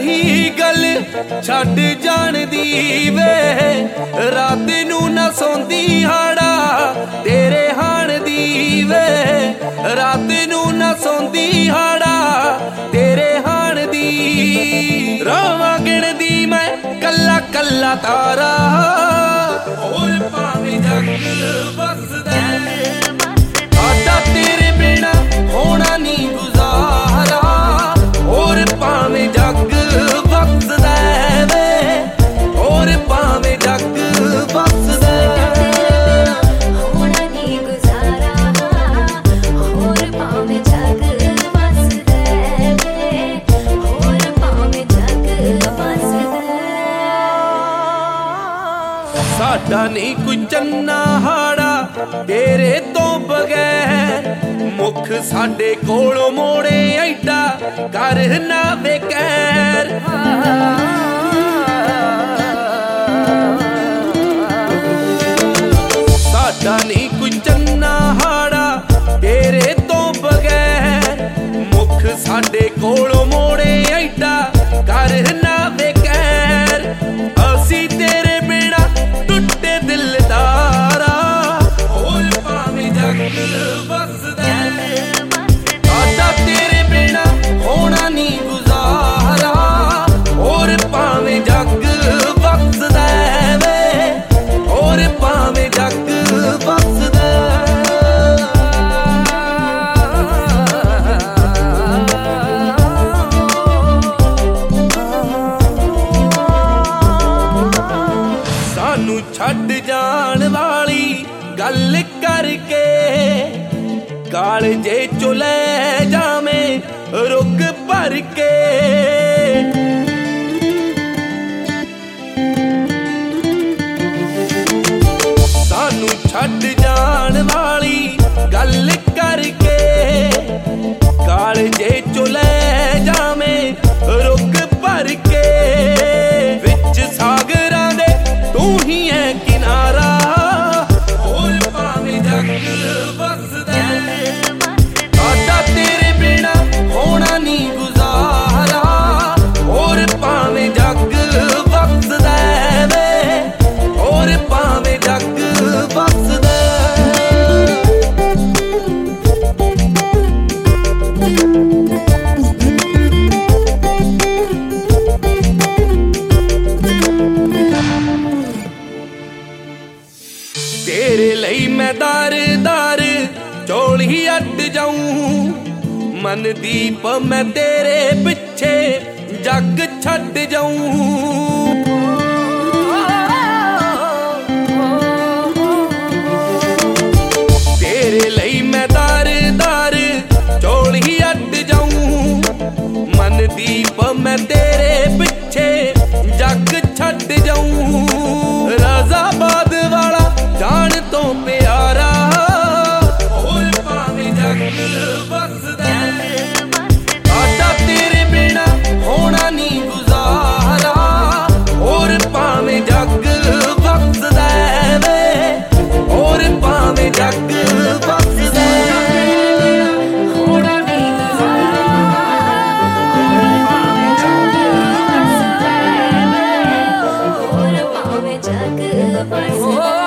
ਰਹੀ ਗੱਲ ਛੱਡ ਜਾਣ ਦੀ ਵੇ। ਰਾਤ ਨੂੰ ਨਾ ਸੌਂਦੀ ਹਾੜਾ ਤੇਰੇ ਹਾਣ ਦੀ ਵੇ। ਰਾਤ ਨੂੰ ਨਾ ਸੌਂਦੀ ਹਾੜਾ ਤੇਰੇ ਹਾਣ ਦੀ। ਰਾਵਾਂ ਗਿਣਦੀ ਮੈਂ ਕੱਲਾ ਕੱਲਾ ਤਾਰਾ। ਹੋਰ ਭਾਵੇਂ ਜੱਗ ਵਸਦਾ ਸਾਡਾ ਨਹੀਂ ਕੋਈ ਚੰਨਾ ਹਾੜਾ, ਤੇਰੇ ਤੋਂ ਬਗੈਰ। ਮੁਖ ਸਾਡੇ ਕੋਲੋਂ ਮੋੜੇ ਐਡਾ ਕਰ ਨਾ ਬੇਕੈਰ ਸਾਡਾ ਨਹੀਂ ਕੋਈ ਚੰਨਾ ਹਾੜਾ, ਤੇਰੇ ਤੋਂ ਬਗੈਰ। ਮੁਖ ਸਾਡੇ ਕੋਲੋਂ ਮੋੜੇ ਐਡਾ ਕਰ ਨਾ ਬੇਕੈਰ ਅਸੀਂ ਤੇਰੇ ਗੱਲ ਕਰਕੇ ਕਾਲਜੇ ਚੋਂ ਲੈ ਜਾਵੇਂ ਰੁੱਗ ਭਰ ਕੇ। ਸਾਨੂੰ ਛੱਡ ਜਾਣ ਵਾਲੀ ਗੱਲ ਤੇਰੇ ਲਈ ਮੈਂ ਦਰ ਹੀ ਅੱਡ ਜਾਉਂ ਮਨਦੀਪ ਮੈਂ ਤੇਰੇ ਪਿੱਛੇ ਜੱਗ ਛੱਡ ਜਾਉਂ ਹੋਰ ਭਾਵੇਂ ਜੱਗ ਵਸਦਾ